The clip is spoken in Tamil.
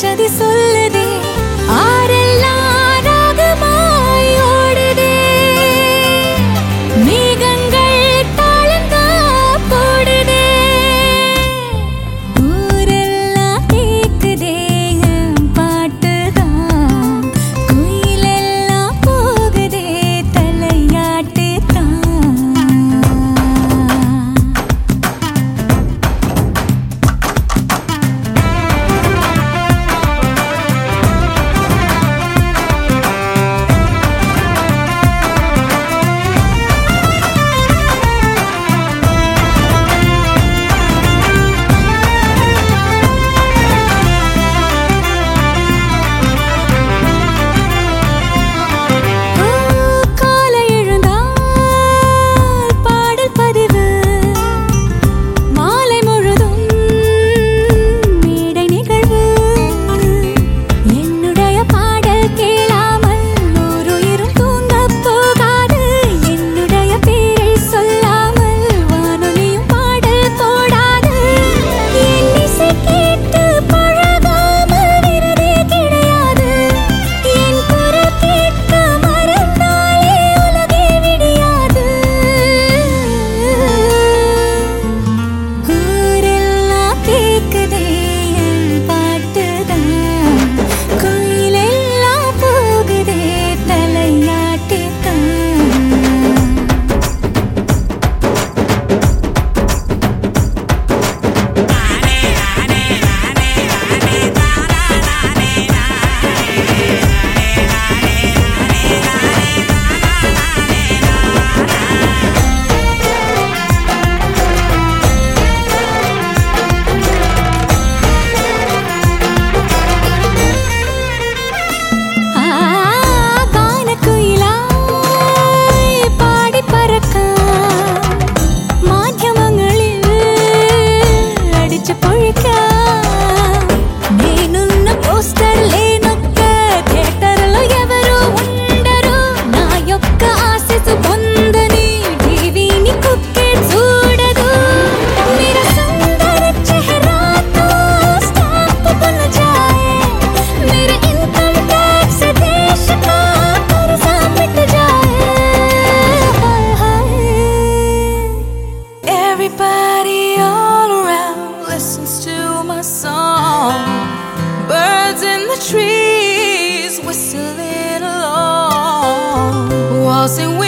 ஜதி சொல்லுதே ஆறு and we